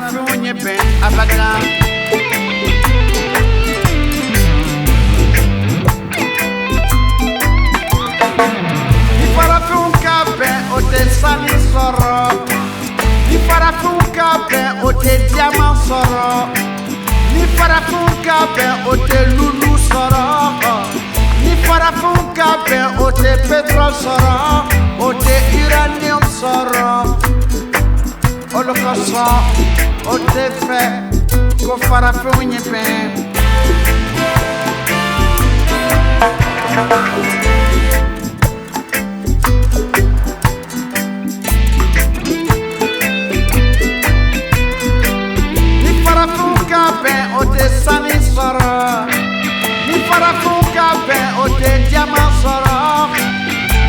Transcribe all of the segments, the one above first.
farafin o ɲɛ bɛn abadan ni farafinw ka bɛn o tɛ sani sɔrɔ ni farafinw ka bɛn o sɔrɔ ni farafinw ka bɛn o tɛ lulu sɔrɔ ni farafinw ka bɛn o tɛ pétrole sɔrɔ o tɛ kosɔn o tɛ fɛ ko farafinw ni farafinw ka bɛn o tɛ sani sɔrɔ ni farafinw ka bɛn o tɛ diyaman sɔrɔ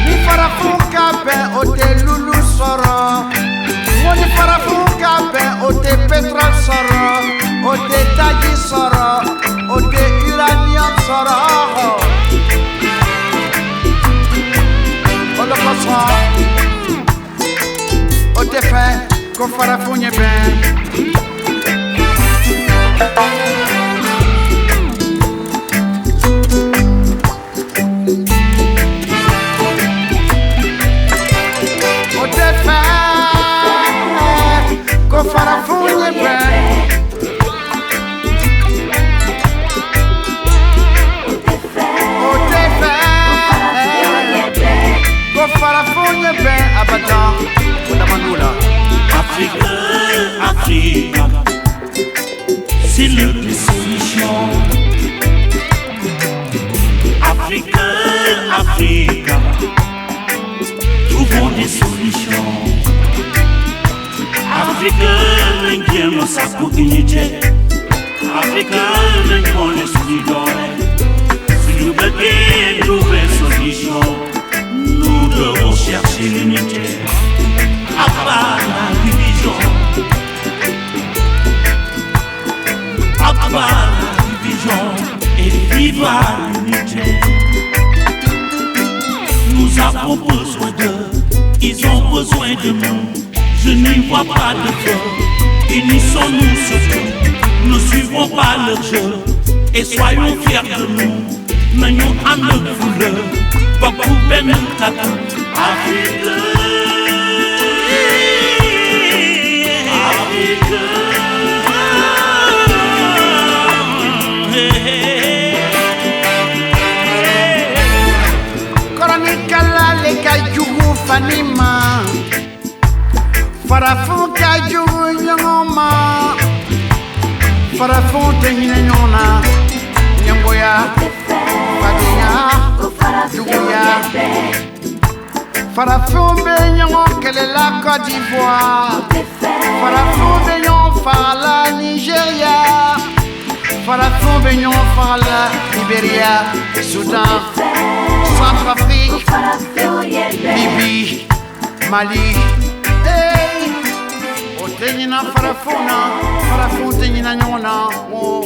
ni farafinw ka bɛn agora funhe bem é c'est le plus méchant. Africain, Africa, trouvons des solutions. Africain, n'aime pas sa communauté. Africain, n'aime pas les solidarité. Nous avons besoin d'eux, ils ont besoin de nous. Je n'y vois pas de feu, unissons-nous surtout. Ne suivons pas leur jeu et soyons fiers de nous. N'ayons à notre fouleur, beaucoup ben Afrique. kɔrɔnikala jugu fani ma farafinw ka jugu ɲɔgɔn ma farafinw tɛ hinɛ ɲɔgɔn na ɲɛngoya fadenya juguya farafinw bɛ ɲɔgɔn kɛlɛla Côte d'Ivoire. Farafinw bɛ ɲɔgɔn fagala Nigéria farafinw bɛ ɲɔgɔn fagala Libéria Soudan Centrafrique Libye Mali. Hey! o tɛ ɲina farafinw na tɛ ɲina ɲɔgɔn na o